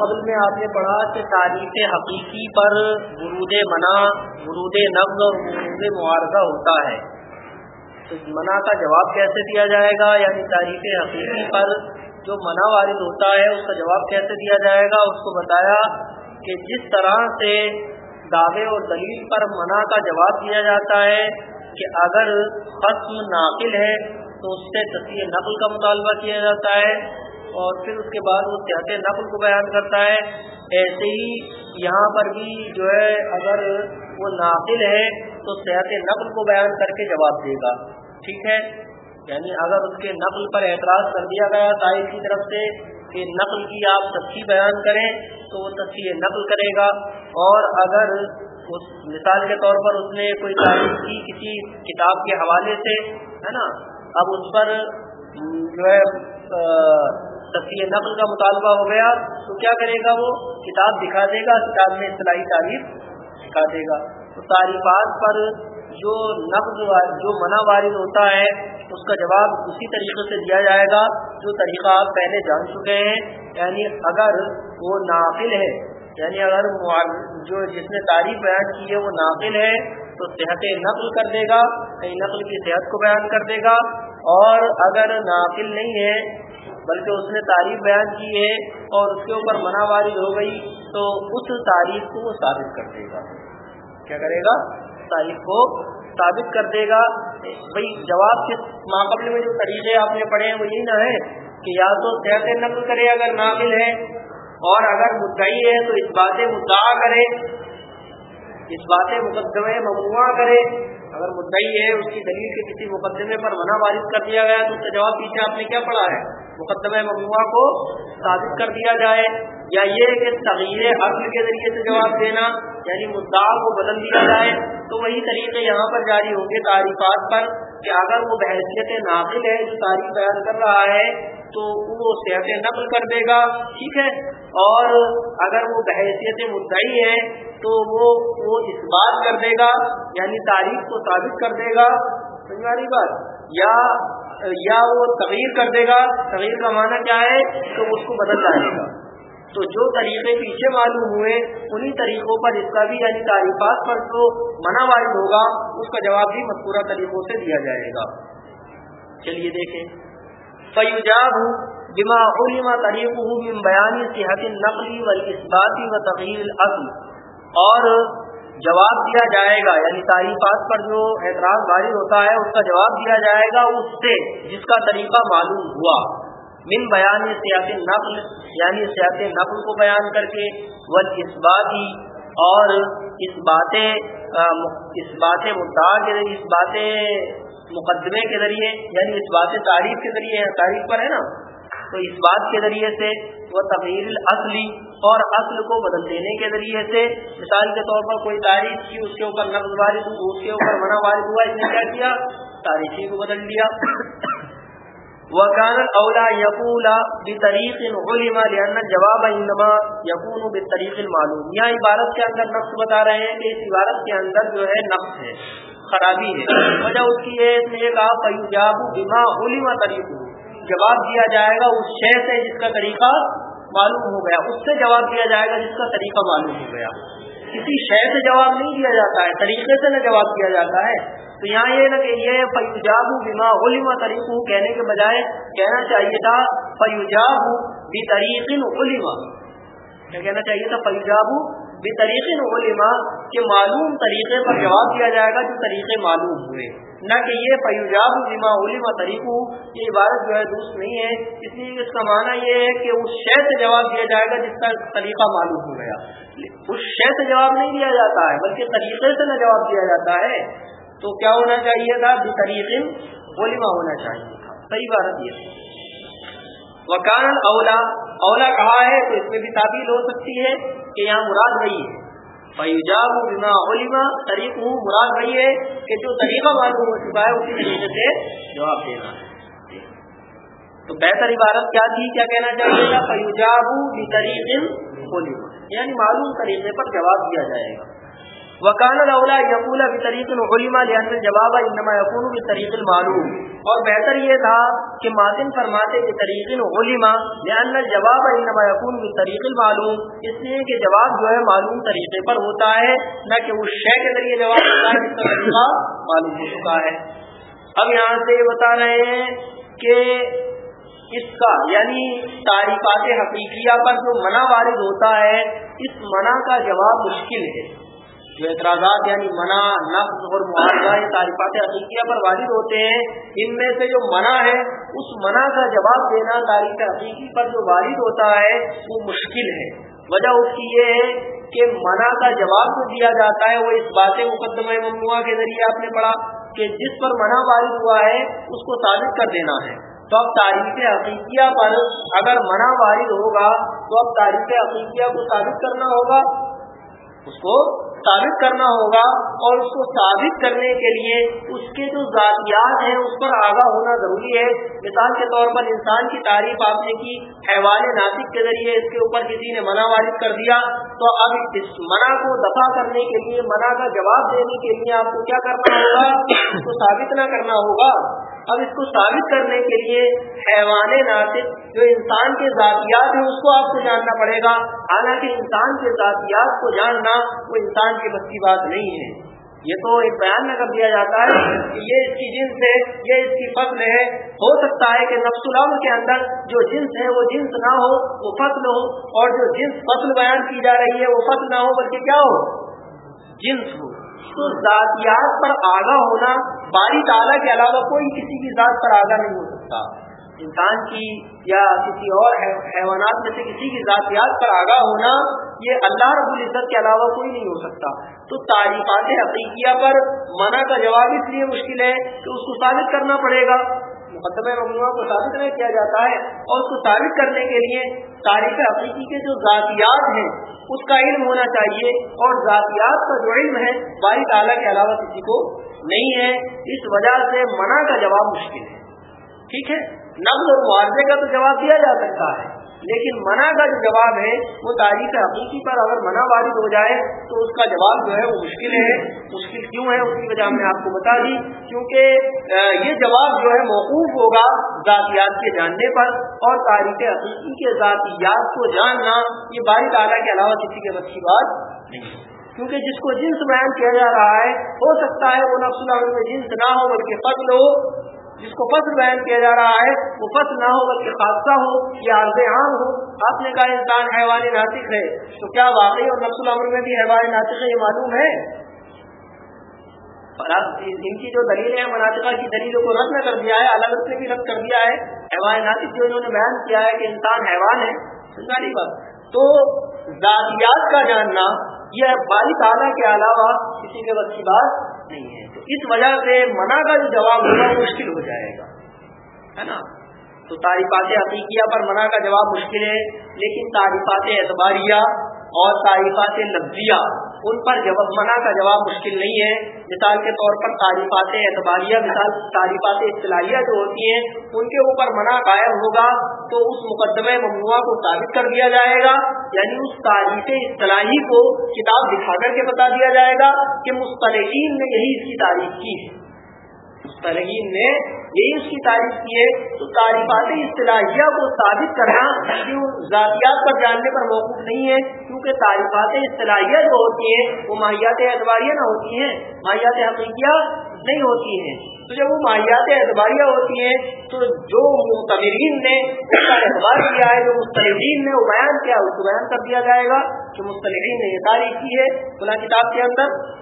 قبل میں آپ نے پڑھا کہ تاریخ حقیقی پر ورود منع، ورود نقض اور ورود معارضہ ہوتا ہے۔ تو منع کا جواب کیسے دیا جائے گا؟ یعنی تاریخ حقیقی پر جو منع وارد ہوتا ہے، اس کا جواب کیسے دیا جائے گا؟ اس کو بتایا کہ جس طرح سے دعوے اور دلیل پر منع کا جواب دیا جاتا ہے کہ اگر ختم ناقل ہے تو اس سے تصویر نقل کا مطالبہ کیا جاتا ہے۔ اور پھر اس کے بعد وہ صحت نقل کو بیان کرتا ہے۔ ایسے ہی یہاں پر بھی جو ہے اگر وہ ناقل ہے تو صحت نقل کو بیان کر کے جواب دے گا۔ ٹھیک ہے؟ یعنی اگر اس کے نقل پر اعتراض کر دیا گیا تاریخ کی طرف سے کہ نقل کی آپ سچی بیان کریں تو وہ تصویر نقل کرے گا۔ اور اگر اس مثال کے طور پر اس نے کوئی تعریف کی کسی کتاب کے حوالے سے، ہے نا، اب اس پر جو ہے تصویر نقل کا مطالبہ ہو گیا، تو کیا کرے گا وہ؟ کتاب دکھا دے گا، کتاب میں اصطلاحی تعریف دکھا دے گا۔ تو تعریفات پر جو نقل جو منع وارد ہوتا ہے، اس کا جواب اسی طریقے سے دیا جائے گا جو طریقہ آپ پہلے جان چکے ہیں۔ یعنی اگر وہ ناقل ہے یعنی اگر جو جس نے تعریف بیان کی ہے وہ ناقل ہے، تو صحت نقل کر دے گا نقل کی صحت کو بیان کر دے گا۔ اور اگر ناقل نہیں ہے بلکہ اس نے تعریف بیان کی ہے اور اس کے اوپر منع وارد ہو گئی، تو اس تعریف کو وہ ثابت کر دے گا۔ کیا کرے گا؟ تعریف کو ثابت کر دے گا۔ بھائی، جواب کے ماقبل میں جو طریقے آپ نے پڑھے ہیں، وہ یہی نہ ہے کہ یا تو صحت نقل کرے اگر ناقل ہے، اور اگر مدعی ہے تو اس بات مدعا کرے۔ اس بات مقدمے ممنوع کرے۔ اگر مدعی ہے، اس کی دلیل کے کسی مقدمے پر منع وارد کر دیا گیا تو اس کا جواب پیچھے آپ نے کیا پڑھا ہے؟ مقدمہ ممنوع کو ثابت کر دیا جائے یا یہ کہ تغیر عقل کے ذریعے سے جواب دینا یعنی مدعا کو بدل دیا جائے، تو وہی طریقے یہاں پر جاری ہوں گے تعریفات پر کہ اگر وہ بحثیت ناقل ہے جو تعریف بیان کر رہا ہے، تو وہ صحت نقل کر دے گا، ٹھیک ہے؟ اور اگر وہ بحیثیت مدعی ہے، تو وہ وہ اس بات کر دے گا یعنی تاریخ کو ثابت کر دے گا۔ سمجھ والی بات؟ یا یا وہ تغیر کر دے گا تغیر کا معنی کیا ہے؟ تو اس کو بدل جائے گا۔ تو جو طریقے پیچھے معلوم ہوئے، انہی طریقوں پر اس کا بھی یعنی تعریفات پر جو منع وارد ہوگا، اس کا جواب بھی مذکورہ طریقوں سے دیا جائے گا۔ چلیے دیکھیں۔ فیوجاب بما علم طریقہ من بیان صحت نقلی و اثباتی و تغیر الاصل اور جواب دیا جائے گا یعنی تعریفات پر جو اعتراض باری ہوتا ہے، اس کا جواب دیا جائے گا اس سے جس کا طریقہ معلوم ہوا۔ من بیان سیاست نقل یعنی سیاست نقل کو بیان کر کے وہ اس بات اور اس باتیں اس بات مدعا کے ذریعے، اس باتیں مقدمے کے ذریعے یعنی اس بات تعریف کے ذریعے، تعریف پر ہے نا۔ تو اس بات کے ذریعے سے وہ تغیر اصلی اور اصل کو بدل دینے کے ذریعے سے مثال کے طور پر کوئی تعریف کی اس کے اوپر نقل وارد اس کے اوپر منع وارد ہوا، اس نے کیا کیا؟ تاریخی کو بدل دیا وكان الاولى يقول بطريق علم لان الجواب انما يكون بالطريق المعلوم۔ یہ عبارت کے اندر نقص بتا رہے ہیں کہ اس عبارت کے اندر جو ہے نقص ہے، خرابی ہے۔ وجہ اس کی ہے، اس نے یہ کہا فیجاب بما علم طریق جواب دیا جائے گا اس شے سے جس کا طریقہ معلوم ہو گیا، اس سے جواب دیا جائے گا جس کا طریقہ معلوم ہو گیا۔ کسی شے سے جواب نہیں دیا جاتا ہے، طریقے سے نہ جواب دیا جاتا ہے۔ تو یہاں یہ نا کہ یہ فیوجاب بیما علما طریق کہنے کے بجائے کہنا چاہیے تھا فیوجاب بھی طریق علما کیا کہنا چاہیے تھا؟ فیوجاب بھی طریق علما کہ معلوم طریقے پر جواب دیا جائے گا جو طریقے معلوم ہوئے۔ نہ کہ یہ فیوجاب بیما علما طریق یہ عبارت جو ہے دوست نہیں ہے۔ اس لیے اس کا معنی یہ ہے کہ اس شے سے جواب دیا جائے گا جس کا طریقہ معلوم ہو گیا۔ اس شے سے جواب نہیں دیا جاتا ہے، بلکہ طریقے سے نہ جواب دیا جاتا ہے۔ تو کیا ہونا چاہیے تھا؟ بولما ہونا چاہیے تھا۔ صحیح بات یہ وکان اولا اولا کہا ہے تو اس میں بھی تعبیر ہو سکتی ہے۔ کہ یہاں مراد وہی ہے۔ فیوجاب بنا علما طریق ہوں مراد وہی ہے کہ جو طریقہ معلوم ہو چکا ہے، اسی طریقے سے جواب دینا۔ ہے تو بہتر عبارت کیا تھی؟ کیا کہنا چاہیے؟ گا فیوجاب طریق علما یعنی معلوم طریقے پر جواب دیا جائے گا۔ وکان الاولا یقول بطریق العلما لان الجواب انما يكون بطریق المعلوم۔ اور بہتر یہ تھا کہ ماتن فرماتے کہ طریق العلما لان الجواب انما يكون بطریق المعلوم۔ اس لیے کہ جواب جو ہے معلوم طریقے پر ہوتا ہے، نہ کہ اس شے کے ذریعے جواب ہوتا ہے جس کا طریقہ معلوم ہو چکا ہے۔ اب یہاں سے یہ بتا رہے ہیں کہ اس کا یعنی تعریفات حقیقیہ پر جو منع وارد ہوتا ہے، اس منع کا جواب مشکل ہے۔ جو اعتراضات یعنی منع نفس اور معاوضہ یہ تعریفات عقیقیہ پر وارد ہوتے ہیں، ان میں سے جو منع ہے، اس منع کا جواب دینا تاریخ عقیقی پر جو وارد ہوتا ہے، وہ مشکل ہے۔ وجہ اس کی یہ ہے کہ منع کا جواب جو دیا جاتا ہے، وہ اس بات مقدمہ ممنوع کے ذریعے آپ نے پڑھا کہ جس پر منع وارد ہوا ہے، اس کو ثابت کر دینا ہے۔ تو اب تاریخ عقیقیہ پر اگر منع وارد ہوگا، تو اب تاریخ عقیقیہ کو ثابت کرنا ہوگا۔ اس کو ثابت کرنا ہوگا اور اس کو ثابت کرنے کے لیے اس کے جو ذاتیات ہیں اس پر آگاہ ہونا ضروری ہے۔ مثال کے طور پر انسان کی تعریف آپ نے کی، حیوان ناطق کے ذریعے اس کے اوپر کسی نے منع وارد کر دیا تو اب اس منع کو دفاع کرنے کے لیے، منع کا جواب دینے کے لیے آپ کو کیا کرنا ہوگا؟ اس کو ثابت نہ کرنا ہوگا۔ اب اس کو ثابت کرنے کے لیے حیوان ناطق جو انسان کے ذاتیات ہیں، اس کو آپ کو جاننا پڑے گا۔ حالانکہ انسان کے ذاتیات کو جاننا وہ انسان کی بس کی بات نہیں ہے۔ یہ تو ایک بیان میں کر دیا جاتا ہے کہ یہ اس کی جنس ہے، یہ اس کی فصل ہے۔ ہو سکتا ہے کہ نفس العمل کے اندر جو جنس ہے، وہ جنس نہ ہو، وہ فصل ہو۔ اور جو جنس فصل بیان کی جا رہی ہے، وہ فصل نہ ہو، بلکہ کیا ہو؟ جنس ہو۔ تو ذاتیات پر آگاہ ہونا، باری تعالیٰ کے علاوہ کوئی کسی کی ذات پر آگاہ نہیں ہو سکتا۔ انسان کی یا کسی اور حیوانات میں سے کسی کی ذاتیات پر آگاہ ہونا، یہ اللہ رب العزت کے علاوہ کوئی نہیں ہو سکتا۔ تو تعریفات حقیقیہ پر منع کا جواب اس لیے مشکل ہے کہ اس کو ثابت کرنا پڑے گا۔ مقدمہ ممنوع کو ثابت نہیں کیا جاتا ہے اور اس کو ثابت کرنے کے لیے تاریخ حقیقی کے جو ذاتیات ہیں، اس کا علم ہونا چاہیے اور ذاتیات کا جو علم ہے، باری تعالیٰ کے علاوہ کسی کو نہیں ہے۔ اس وجہ سے منع کا جواب مشکل ہے۔ ٹھیک ہے؟ نقد اور معاوضے کا تو جواب دیا جا سکتا ہے۔ لیکن منع کا جو جواب ہے، وہ تاریخ حقیقی پر اگر منع وارد ہو جائے، تو اس کا جواب جو ہے وہ مشکل ہے۔ مشکل کیوں ہے؟ اس کی وجہ ہم نے آپ کو بتا دی۔ کیونکہ یہ جواب جو ہے موقوف ہوگا ذاتیات کے جاننے پر اور تاریخ حقیقی کے ذاتیات کو جاننا، یہ باری تعالیٰ کے علاوہ کسی کے بچی بات نہیں کیونکہ جس کو جنس بیان کیا جا رہا ہے، ہو سکتا ہے وہ نفس اللہ میں جنس نہ ہو، بلکہ فضل ہو۔ جس کو فصل بیان کیا جا رہا ہے، وہ فصل نہ ہو بلکہ خاصہ ہو یا عرض عام ہو۔ آپ نے کہا انسان حیوان ناطق ہے، تو کیا واقعی اور نفس العمر میں بھی حیوان ناطق ہے یہ معلوم ہے؟ ان کی جو دلیل ہے، مناطقہ کی دلیلوں کو رد نہ کر دیا ہے الگ سے بھی رد کر دیا ہے۔ حیوان ناطق جو انہوں نے بیان کیا ہے کہ انسان حیوان ہے بات۔ تو ذاتیات کا جاننا یہ باری تعالیٰ کے علاوہ کسی کے بس کی بات نہیں ہے۔ اس وجہ سے منع کا جو جواب ہوگا مشکل ہو جائے گا۔ ہے نا؟ تو تعریفات عقیقیہ پر منع کا جواب مشکل ہے، لیکن تعریفات اعتباریہ اور تعریفات لفظیہ ان پر جواب منع کا جواب مشکل نہیں ہے۔ مثال کے طور پر تعریفات اعتباریہ، مثال تعریفات اصطلاحیہ جو ہوتی ہیں، ان کے اوپر منع قائم ہوگا تو اس مقدمہ ممنوع کو ثابت کر دیا جائے گا۔ یعنی اس تعریف اصطلاحی کو کتاب دکھا کر کے بتا دیا جائے گا کہ مستلقین نے یہی اس کی تعریف کی۔ ہے مستلقین نے یہی اس کی تعریف کی ہے تو تعریفات اصطلاحیہ کو ثابت کرنا کیوں ذاتیات پر جاننے پر موقف نہیں ہے، کیونکہ تعریفات اصطلاحیہ جو ہوتی ہیں، وہ ماہیات اعتباریہ نہ ہوتی ہیں، ماہیات حقیقیہ نہیں ہوتی ہیں۔ تو جب وہ ماہیات اعتباریہ ہوتی ہیں، تو جو مستمرین نے اس کا اعتبار کیا ہے، جو مستلقین نے وہ بیان کیا، اس کو بیان کر دیا جائے گا۔ کہ مستلقین نے یہ تعریف کی ہے فلاں کتاب کے اندر،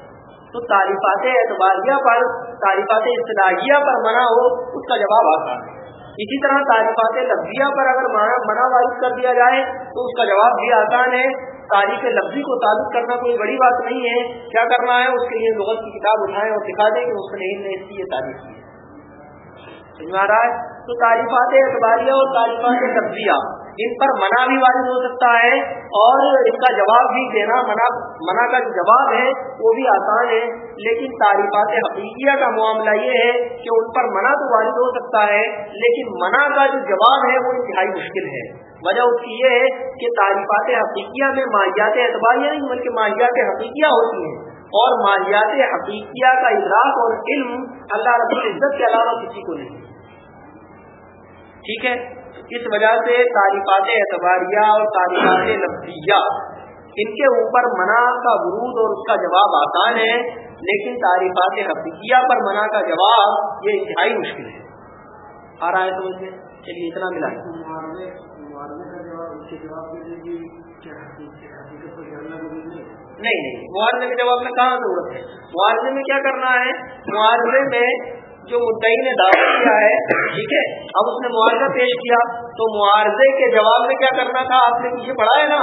تو تعریفات اعتباریہ پر تعریفات اصطلاحیہ پر منع ہو، اس کا جواب آتا ہے۔ اسی طرح تعریفات لفظیہ پر اگر منع وارد کر دیا جائے، تو اس کا جواب بھی آسان ہے۔ تاریخ لفظی کو تعلق کرنا کوئی بڑی بات نہیں ہے۔ کیا کرنا ہے؟ اس کے لیے لغت کی کتاب اٹھائیں اور دکھا دیں کہ اس نے اس کی یہ تعریف کی ہے؟ تو تعریفات اعتباریہ اور تعریفات لفظیہ۔ ان پر منع بھی واضح ہو سکتا ہے اور اس کا جواب بھی دینا منع منع کا جواب ہے وہ بھی آسان ہے، لیکن تعریفات حقیقیہ کا معاملہ یہ ہے کہ ان پر منع تو واضح ہو سکتا ہے، لیکن منع کا جو جواب ہے وہ انتہائی مشکل ہے۔ وجہ اس کی یہ ہے کہ تعریفات حقیقیہ میں ماہیات اعتباریہ یعنی نہیں بلکہ ماہیات حقیقیہ ہوتی ہیں۔ اور مالیات حقیقیہ کا ادراک اور علم اللہ رب العزت کے علاوہ کسی کو نہیں۔ ٹھیک ہے؟ اس وجہ سے تعریفات اعتباریہ اور تعریفات لفظیہ، ان کے اوپر منع کا ورود اور اس کا جواب آسان ہے، لیکن تعریفات حقیقیہ پر منع کا جواب یہ انتہائی مشکل ہے۔ آ رہا ہے سمجھ میں، چلیے اتنا ملا۔ نہیں نہیں معاوضے کے جواب میں کہاں ضرورت ہے؟ معاوضے میں کیا کرنا ہے؟ معاوضے میں جو مدعی نے دعویٰ کیا ہے، ٹھیک ہے، اب اس نے معاوضہ پیش کیا، تو معاوضے کے جواب میں کیا کرنا تھا؟ آپ نے پیچھے پڑھا ہے نا؟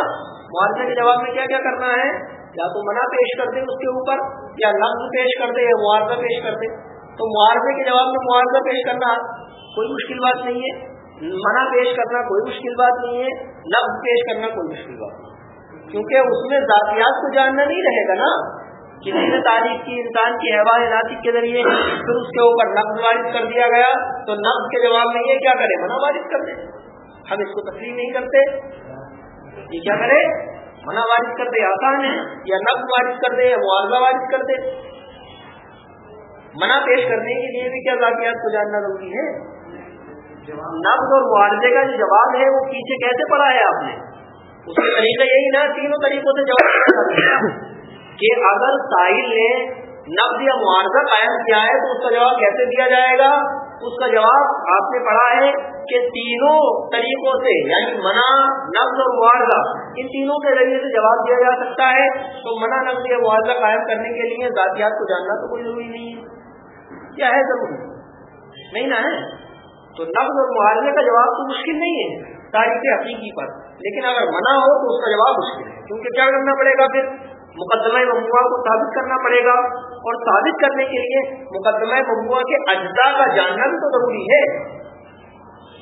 معاوضے کے جواب میں کیا کیا کرنا ہے؟ یا تو منع پیش کر دے اس کے اوپر، یا لفظ پیش کر دے، یا معاوضہ پیش کر دے۔ تو معاوضے کے جواب میں معاوضہ پیش کرنا کوئی مشکل بات نہیں ہے۔ منع پیش کرنا کوئی مشکل بات نہیں ہے، لفظ پیش کرنا کوئی مشکل بات نہیں کیونکہ اس میں ذاتیات کو جاننا نہیں رہے گا نا۔ کسی نے تاریخ کی انسان کی حوالے ناطق کے ذریعے پھر اس کے اوپر نقد وارد کر دیا گیا، تو نقد کے جواب میں یہ کیا کرے؟ منع وارد کر دے ہم اس کو تسلیم نہیں کرتے۔ یہ کیا کرے؟ منع وارد کر دے آسان ہے۔ یا نقد وارد کر دے یا معاوضہ وارد کر دے منع پیش کرنے کے لیے بھی کیا ذاتیات کو جاننا ضروری ہے؟ نقد اور معاوضے کا جو جواب ہے، وہ پیچھے کیسے پڑا ہے آپ نے؟ اس کا طریقہ یہی نا تینوں طریقوں سے جواب کہ اگر ساحل نے نقد یا معاوضہ قائم کیا ہے تو اس کا جواب کیسے دیا جائے گا؟ اس کا جواب آپ نے پڑھا ہے کہ تینوں طریقوں سے یعنی منع، نقد اور معاوضہ ان تینوں کے ذریعے سے جواب دیا جا سکتا ہے۔ تو منع، نقد یا معاوضہ قائم کرنے کے لیے ذاتیات کو جاننا تو کوئی ضروری نہیں ہے۔ کیا ہے ضروری نہیں نا ہے؟ تو نقد اور معاوضے کا جواب تو مشکل نہیں ہے تاریخ حقیقی پر، لیکن اگر منع ہو تو اس کا جواب مشکل ہے، کیونکہ کیا کرنا پڑے گا پھر؟ مقدمہ ممبوا کو ثابت کرنا پڑے گا اور ثابت کرنے کے لیے مقدمہ ممبوا کے اجزاء کا جاننا بھی تو ضروری ہے۔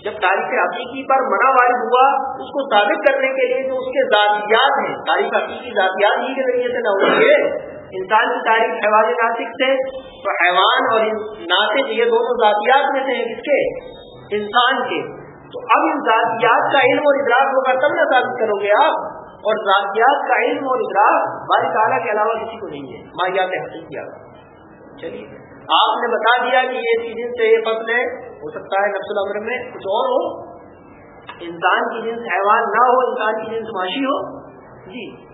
جب تاریخ حقیقی پر منع وارد ہوا، اس کو ثابت کرنے کے لیے جو اس کے ذاتیات ہیں، تاریخ حقیقی ذاتیات ہی کے ذریعے سے نہ ہوئی ہے انسان کی تاریخ حیوان ناطق سے، تو حیوان اور ناطق یہ دونوں ذاتیات میں سے ہیں کس کے؟ انسان کے۔ تو اب ان ذاتیات کا علم اور ادراک ہوگا، تب نہ ثابت کرو گے آپ۔ اور ذاتیات کا علم اور ادراک باری تعالیٰ کے علاوہ کسی کو نہیں ہے۔ مایات حقیقی چلیے۔ آپ نے بتا دیا کہ یہ جنس سے یہ فصل ہے۔ ہو سکتا ہے نفس العمر میں کچھ اور ہو۔ انسان کی جنس حیوان نہ ہو، انسان کی جنس معاشی ہو۔ جی۔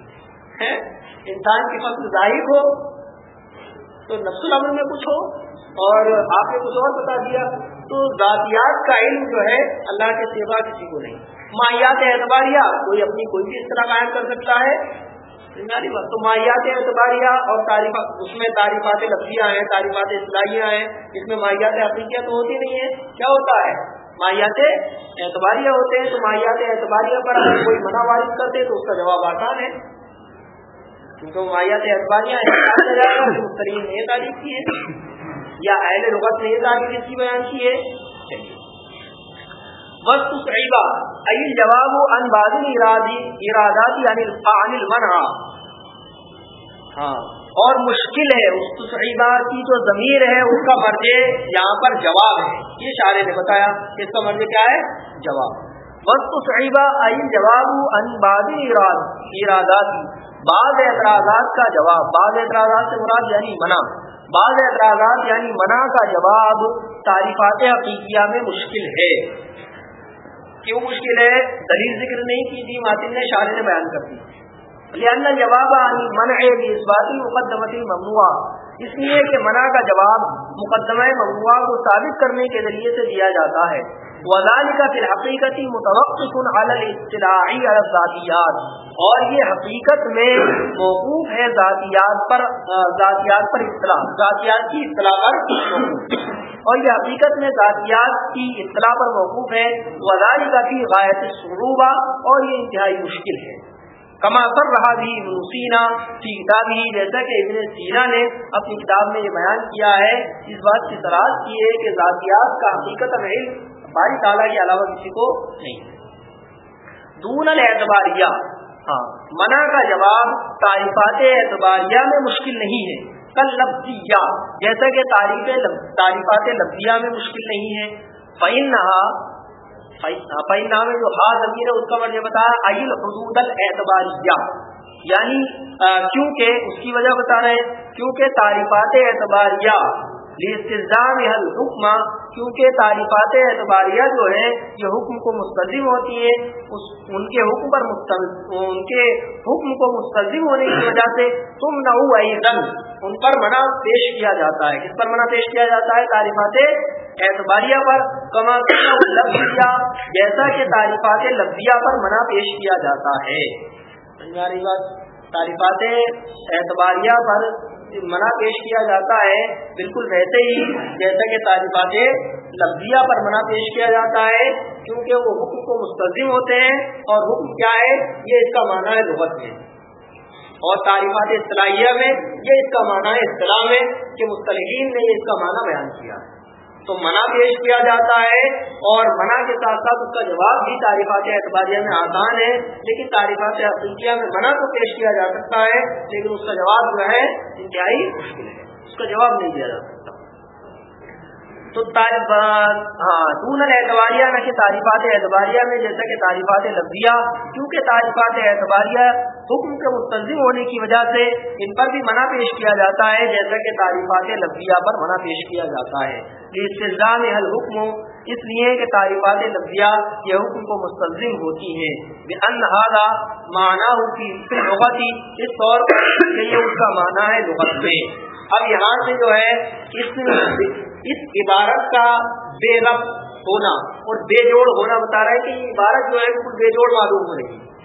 انسان کی فصل ظاہر ہو تو نفس العمر میں کچھ ہو۔ اور آپ نے کچھ اور بتا دیا تو ذاتیات کا علم جو ہے اللہ کے سیوا کسی کو نہیں۔ ماہیات اعتباریہ، کوئی اپنی کوئی بھی اس طرح قائم کر سکتا ہے۔ یعنی تو ماہیات اعتباریہ اور تعریف اس میں تعریفات لفظیاں ہیں، تعریفات اصلاحیاں ہیں۔ اس میں ماہیات حقیقیہ تو ہوتی نہیں ہے۔ کیا ہوتا ہے؟ ماہیات اعتباریہ ہوتے ہیں تو ماہیات اعتباریہ پر اگر کوئی منع وارد کرتے تو اس کا جواب آسان ہے۔ کیونکہ ماہیات اعتباریہ مختلف تعریف کی ہے۔ یا اہل رغت نے یہ تعریف اس کی بیان کی ہے۔ وسط صعیبہ جواب ان بادل ارادی ارادات یعنی عن المنع. ہاں اور مشکل ہے اس صعیبہ کی جو ضمیر ہے، اس کا مرجع یہاں پر جواب ہے۔ یہ شارے نے بتایا اس کا مرجع کیا ہے؟ جواب۔ وسط صعیبہ ایل جواب ان بادل ارادات بعض اعتراضات کا جواب، بعض اعتراضات سے مراد یعنی منع۔ بعض اعتراضات یعنی منع کا جواب، تعریفات حقیقیہ میں مشکل ہے۔ کیوں مشکل ہے؟ دلیل ذکر نہیں کی تھی، ماتن نے شاہ نے بیان کر دی۔ لہٰذا جواب منع اس باتی مقدمتی ممنوع اس لیے کہ منع کا جواب مقدمہ ممنوع کو ثابت کرنے کے ذریعے سے دیا جاتا ہے۔ وزال کا پھر حقیقتی متوقع اطلاعی ذاتیات اور یہ حقیقت میں موقوف ہے ذاتیات پر ذاتیات پر اطلاع۔ ذاتیات کی اطلاع پر اور یہ حقیقت میں ذاتیات کی اطلاع پر موقوف ہے وزاری کا بھی غایت سروبہ اور یہ انتہائی مشکل ہے۔ کما کر رہا بھی ابن سینا کی کتاب ہی جیسا کہ ابن سینا نے اپنی کتاب میں یہ بیان کیا ہے، اس بات کی تلاش کی ہے کہ ذاتیات کا حقیقت علم باری تعالیٰ کے علاوہ کسی کو نہیں۔ دون الاعتباریہ۔ ہاں منع کا جواب تعریفات اعتباریہ میں مشکل نہیں ہے۔ کل لفظیہ جیسا کہ تعریف تعریفات لفظیہ میں مشکل نہیں ہے۔ فعین نہا فعین نہا میں جو ہا ضمیر ہے، اس کا مطلب مرض بتایا عیل حدود الاعتباریہ یعنی کیونکہ اس کی وجہ بتا رہے کیونکہ تعریفات اعتباریہ۔ حل حکم کیونکہ تعریفات اعتباریہ جو ہے یہ حکم کو مستظم ہوتی ہے اس، ان کے حکم پر ان کے حکم کو مستظم ہونے کی وجہ سے تم نہ ان پر منع پیش کیا جاتا ہے۔ کس پر منع پیش کیا جاتا ہے؟ تعریفات اعتباریہ پر، کما لفظیہ جیسا کہ تعریفات لفظیہ پر منع پیش کیا جاتا ہے۔ تعریفات اعتباریہ پر منع پیش کیا جاتا ہے، بالکل ویسے ہی جیسا کہ تعریفات لفظیہ پر منع پیش کیا جاتا ہے کیونکہ وہ حکم کو مستظم ہوتے ہیں اور حکم کیا ہے، یہ اس کا معنی ہے لغت میں۔ اور تعریفات اصطلاحیہ میں یہ اس کا معنی ہے اصطلاح میں کہ مستلقین نے اس کا معنی بیان کیا۔ ہے تو منع پیش کیا جاتا ہے اور منع کے ساتھ ساتھ اس کا جواب بھی تعریفات اعتباریہ میں آسان ہے، لیکن تعریفات عقیقیہ میں منع تو پیش کیا جا سکتا ہے، لیکن اس کا جواب جو ہے انتہائی مشکل ہے۔ اس کا جواب نہیں دیا جاتا۔ ہاں، تو ہاں دون اعتباریہ میں کہ تعریفات اعتباریہ میں، جیسا کہ تعریفات لفظیہ، کیونکہ تعریفات اعتباریہ حکم کے مستظم ہونے کی وجہ سے ان پر بھی منع پیش کیا جاتا ہے، جیسا کہ تعریفات لفظیہ پر منع پیش کیا جاتا ہے۔ استظام حل حکم اس لیے کہ تعریفات لفظیہ یہ حکم کو مستظم ہوتی ہیں۔ بے انہذا معنی ہوتی لغتی اس طور پر یہ اس کا معنی ہے لغت میں۔ اب یہاں سے جو ہے، اس اس عبارت کا بے رب ہونا اور بے جوڑ ہونا بتا رہا ہے کہ یہ عبارت جو ہے بالکل بے جوڑ معلوم ہو رہی ہے۔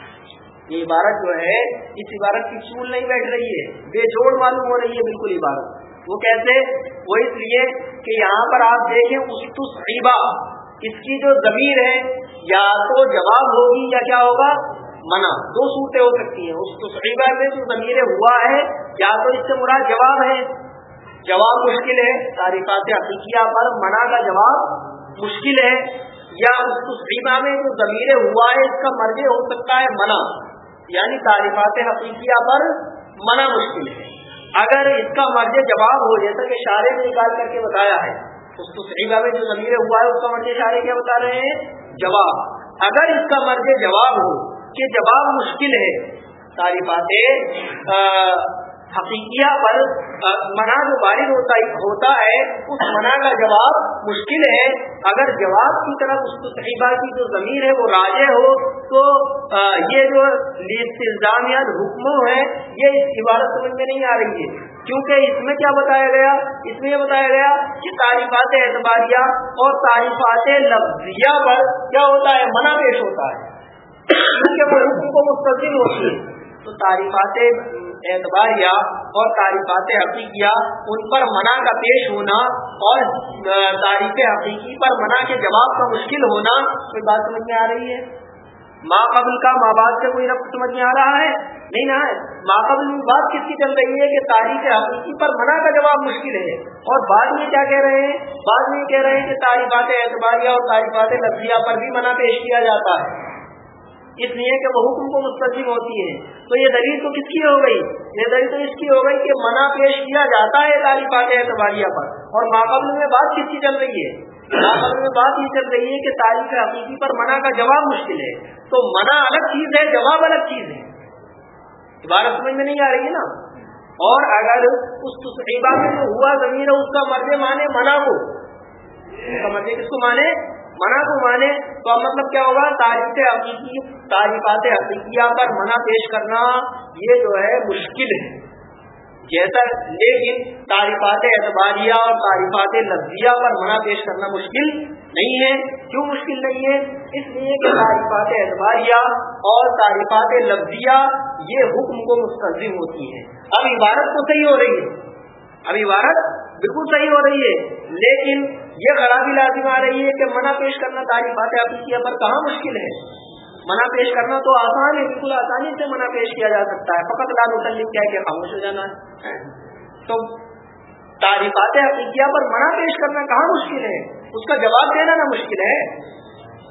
یہ عبارت جو ہے، اس عبارت کی چول نہیں بیٹھ رہی ہے۔ بے جوڑ معلوم ہو رہی ہے بالکل عبارت۔ وہ کیسے وہ اس لیے کہ یہاں پر آپ دیکھیں، اس صحیبہ، اس کی جو ضمیر ہے، یا تو جواب ہوگی یا کیا ہوگا؟ منع۔ دو صورتیں ہو سکتی ہیں۔ اس صحیبہ میں جو ضمیر ہوا ہے، یا تو اس سے مراد جواب ہے۔ جواب مشکل ہے تعریفات عقیقیہ پر منع کا جواب مشکل ہے، یا اس تصریبہ میں جو ضمیر ہوا ہے، اس کا مرض ہو سکتا ہے منع۔ یعنی تعریفات حقیقیہ پر منع مشکل ہے۔ اگر اس کا مرض جواب ہو، جیسا کہ شارے نے نکال کر کے بتایا ہے، اس تصریبہ میں جو ضمیر ہوا ہے، اس کا مرض شارے کیا بتا رہے ہیں؟ جواب۔ اگر اس کا مرض جواب ہو کہ جواب مشکل ہے تعریفات حقیقیہ پر منع جو بارد ہوتا ہوتا ہے، اس منع کا جواب مشکل ہے۔ اگر جواب کی طرف اس صحیحہ کی جو ضمیر ہے وہ راجے ہو، تو یہ جو الزامیات حکموں ہیں، یہ اس عبارت سمجھ میں نہیں آ رہی ہے۔ کیونکہ اس میں کیا بتایا گیا؟ اس میں یہ بتایا گیا کہ تعریفات اعتباریہ اور تعریفات لفظیہ پر کیا ہوتا ہے؟ منع پیش ہوتا ہے۔ کیونکہ وہ حکم کو مستقل ہوتی ہے۔ تو تعریفات اعتباریہ اور تعریفات حقیقیہ ان پر منع کا پیش ہونا اور تعریف حقیقی پر منع کے جواب کا مشکل ہونا کوئی بات سمجھ میں آ رہی ہے؟ ماں قبل کا، ماں باپ سے کوئی رقم سمجھ میں آ رہا ہے؟ نہیں نہ، ماں قبل بات کس کی چل رہی ہے کہ تاریخ حقیقی پر منع کا جواب مشکل ہے؟ اور بعد میں کیا کہہ رہے ہیں؟ بعد میں کہہ رہے ہیں کہ تعریفات اعتباریہ اور تعریفات لفظیہ پر بھی منع پیش کیا جاتا ہے۔ اس لیے کہ وہ حکم کو مستقیم ہوتی ہے۔ تو یہ دلیل تو کس کی ہو گئی؟ یہ دلیل تو اس کی ہو گئی کہ منع پیش کیا جاتا ہے تعریفات اعتباریہ پر۔ اور ماقبل میں بات کس کی چل رہی ہے؟ ماقبل میں بات یہ چل رہی ہے کہ تاریخ حقیقی پر منع کا جواب مشکل ہے۔ تو منع الگ چیز ہے، جواب الگ چیز ہے۔ عبارت سمجھ میں نہیں آ رہی ہے نا؟ اور اگر اس تصحیبہ میں جو ہوا زمین ہے، اس کا مرد مانے منع کو۔ اس کا مرد کس کو مانے؟ منع کو مانے تو مطلب کیا ہوگا؟ تاریخ حقیقی تعریفات حقیقیہ پر منع پیش کرنا یہ جو ہے مشکل ہے۔ جیسا لیکن تعریفات اعتباریہ اور تعریفات لفظیہ پر منع پیش کرنا مشکل نہیں ہے۔ کیوں مشکل نہیں ہے؟ اس لیے کہ تعریفات اعتباریہ اور تعریفات لفظیہ یہ حکم کو مستظم ہوتی ہیں۔ اب عبارت تو صحیح ہو رہی ہے۔ اب عبارت بالکل صحیح ہو رہی ہے، لیکن یہ خرابی لازم آ رہی ہے کہ منع پیش کرنا تعریفات عقیقیہ پر کہاں مشکل ہے؟ منع پیش کرنا تو آسان ہے، بالکل آسانی سے منع پیش کیا جا سکتا ہے۔ فقط لال متعلق کیا کہ خاموش ہو جانا۔ ہے تو تعریفات عقیقیہ پر منع پیش کرنا کہاں مشکل ہے؟ اس کا جواب دینا نا مشکل ہے۔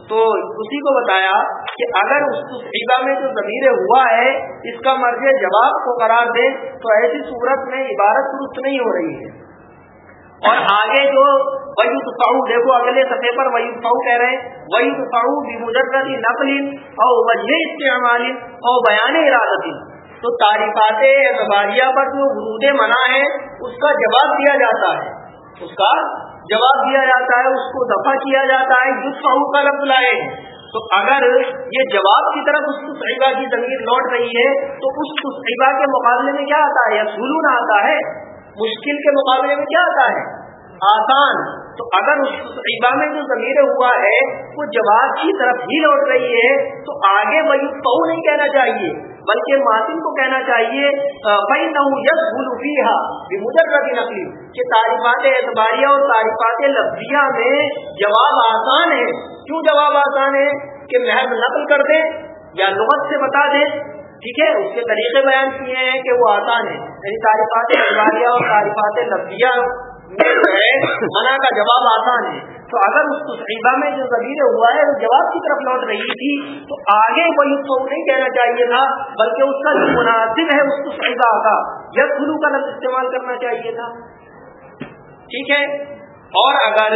تو اسی کو بتایا کہ اگر اس تصحیبہ میں جو ضمیر ہوا ہے، اس کا مرض جواب کو قرار دے، تو ایسی صورت میں عبارت درست نہیں ہو رہی ہے۔ اور آگے جو وہی فاؤ دیکھو اگلے سطح پر وہی فاؤ کہہ رہے ہیں وہی بھی مجرد نقل اور وجہ استعمال اور بیان ارادت تو تعریفات اعتباریہ پر جو ورود منع ہے، اس کا جواب دیا جاتا ہے۔ اس کا جواب دیا جاتا ہے، اس کو دفع کیا جاتا ہے جس کا لفظ لائے۔ تو اگر یہ جواب کی طرف اس صحیبہ کی زمین لوٹ رہی ہے، تو اس صحیبہ کے مقابلے میں کیا آتا ہے؟ یا سلون آتا ہے۔ مشکل کے مقابلے میں کیا آتا ہے؟ آسان۔ تو اگر اس صحیبہ میں جو ضمیر ہوا ہے، وہ جواب کی طرف ہی لوٹ رہی ہے، تو آگے وہی تو نہیں کہنا چاہیے، بلکہ ماسن کو کہنا چاہیے بھائی نہ یس بھولفیہ مجرد نقلی کہ تعریفات اعتباریہ اور تعریفات لفظیہ میں جواب آسان ہے۔ کیوں جواب آسان ہے؟ کہ محض نقل کر دیں یا لغت سے بتا دیں۔ ٹھیک ہے، اس کے طریقے بیان کیے ہیں کہ وہ آسان ہے یعنی تعریفات اعتباریہ اور تعریفات لفظیہ منع کا جواب آسان ہے۔ تو اگر اس تصحیبہ میں جو ضمیر ہوا ہے، وہ جواب کی طرف لوٹ رہی تھی، تو آگے وہی تو نہیں کہنا چاہیے تھا، بلکہ اس کا جو مناسب ہے، اس تصحیبہ کا، یا گرو کا لفظ استعمال کرنا چاہیے تھا۔ ٹھیک ہے؟ اور اگر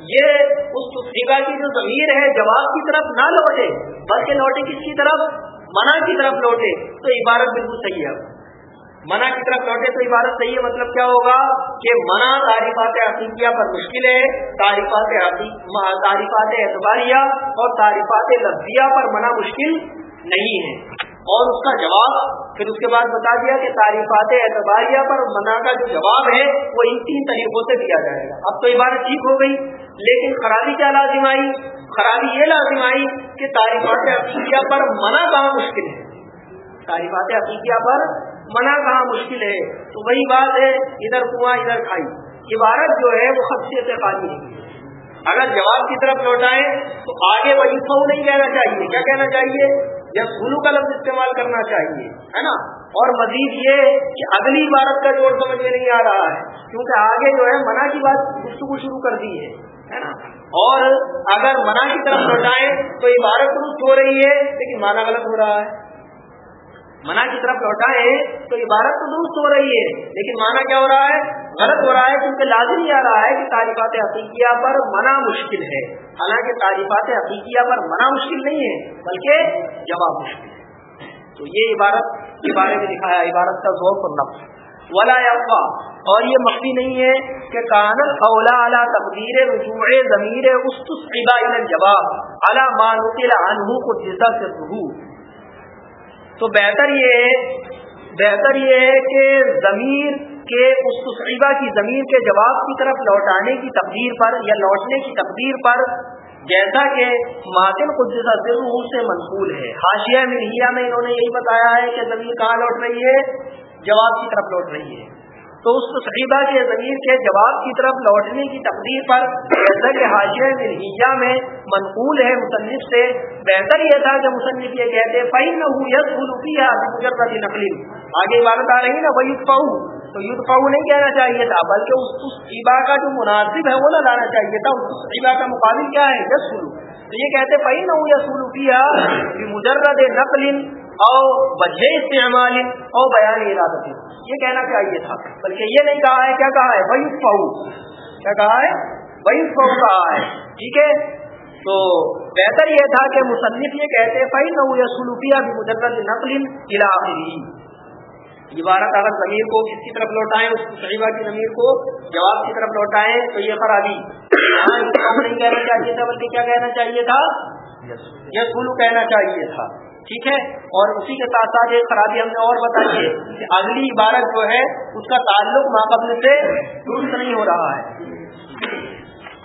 یہ اس تصحیبہ کی جو ضمیر ہے، جواب کی طرف نہ لوٹے، بلکہ لوٹے کس کی طرف؟ منع کی طرف لوٹے تو عبارت بالکل صحیح ہے۔ منع کی طرف لوٹے تو عبارت صحیح ہے مطلب کیا ہوگا کہ منع تعریفات عقیقیہ پر مشکل ہے، تعریفات تعریفات اعتباریہ اور تعریفات لفظیہ پر منع مشکل نہیں ہے۔ اور اس کا جواب، پھر اس کے بعد بتا دیا کہ تعریفات اعتباریہ پر منع کا جو جواب ہے، وہ ان تین طریقوں سے دیا جائے گا۔ اب تو عبارت ٹھیک ہو گئی، لیکن خرابی کیا لازم آئی خرابی یہ لازم آئی کہ تعریفات عقیقیہ پر منع کہاں مشکل ہے؟ تعریفات عقیقیہ پر منع کہاں مشکل ہے؟ تو وہی بات ہے، ادھر کنواں، ادھر کھائی۔ عبارت جو ہے وہ خدشے سے خالی ہے۔ اگر جواب کی طرف لوٹائیں تو آگے وہی نہیں کہنا چاہیے۔ کیا کہنا چاہیے؟ یا سلو کا لفظ استعمال کرنا چاہیے، ہے نا؟ اور مزید یہ کہ اگلی عبارت کا جوڑ سمجھ میں نہیں آ رہا ہے، کیونکہ آگے جو ہے منع کی بات گفتگو شروع کر دی ہے۔ نا؟ اور اگر منع کی طرف لوٹائیں تو عبارت درست ہو رہی ہے، لیکن مانا غلط ہو رہا ہے۔ منع کی طرف لوٹائے تو عبارت تو درست ہو رہی ہے، لیکن مانا کیا ہو رہا ہے؟ غلط ہو رہا ہے، کیونکہ لازم یہ آ رہا ہے کہ تعریفات عقیقیہ پر منع مشکل ہے۔ حالانکہ تعریفات عقیقیہ پر منع مشکل نہیں ہے، بلکہ جواب مشکل ہے۔ تو یہ عبارت کے بارے میں دکھایا عبارت کا ذوق اور نفس۔ ولا افوا اور یہ مخفی نہیں ہے کہ کانت اولا اعلیٰ تقدیر رجوع ضمیر اس جواب اعلیٰ مانوکل عنہ کو جزا سے تو بہتر یہ ہے، بہتر یہ ہے کہ ضمیر کے اس تصعیبہ کی، ضمیر کے جواب کی طرف لوٹانے کی تقدیر پر یا لوٹنے کی تقدیر پر، جیسا کہ ماتن قدس ضرور سے منقول ہے۔ حاشیہ ملیا میں انہوں نے یہی بتایا ہے کہ ضمیر کہاں لوٹ رہی ہے؟ جواب کی طرف لوٹ رہی ہے۔ تو اس تصحیبہ کے ضمیر کے جواب کی طرف لوٹنے کی تقدیر پر جیسا حاشیہ ملیا میں منقول ہے مصنف سے۔ بہتر یہ تھا کہ مصنف یہ کہتے فائن نہ ہوں یس بلوکی مجرد نقلی آگے عبارت آ رہی نا وہ یوگ تو یوگ پاؤں نہیں کہنا چاہیے تھا، بلکہ اس تصحیبہ کا جو مناسب ہے وہ نہ لانا چاہیے تھا۔ اس تصحیبہ کا مقابل کیا ہے؟ یس بلو تو یہ کہتے فائن نہ ہوں یس بلوکی مجرد نقل او وجہ استعمال او بیان ارادت یہ کہنا چاہیے تھا؟ بلکہ یہ نہیں کہا ہے، کیا کہا ہے؟ وہی فہو کیا کہا ہے؟ وہی فہو کہا ہے۔ ٹھیک ہے؟ تو بہتر یہ تھا کہ مصنف یہ کہتے فی نہ یا سلوکیا بھی مجرد نقل علاقی عبارت اگر ضمیر کو کس کی طرف لوٹائیں، اس صحیبہ کی ضمیر کو جواب کی طرف لوٹائیں، تو یہ خرابی۔ یہاں نہیں کہنا چاہیے تھا، بلکہ کیا کہنا چاہیے تھا؟ یہ سلو کہنا چاہیے تھا۔ ٹھیک ہے؟ اور اسی کے ساتھ ساتھ ایک خرابی ہم نے اور بتائیے کہ اگلی عبارت جو ہے، اس کا تعلق ماقبل سے درست نہیں ہو رہا ہے۔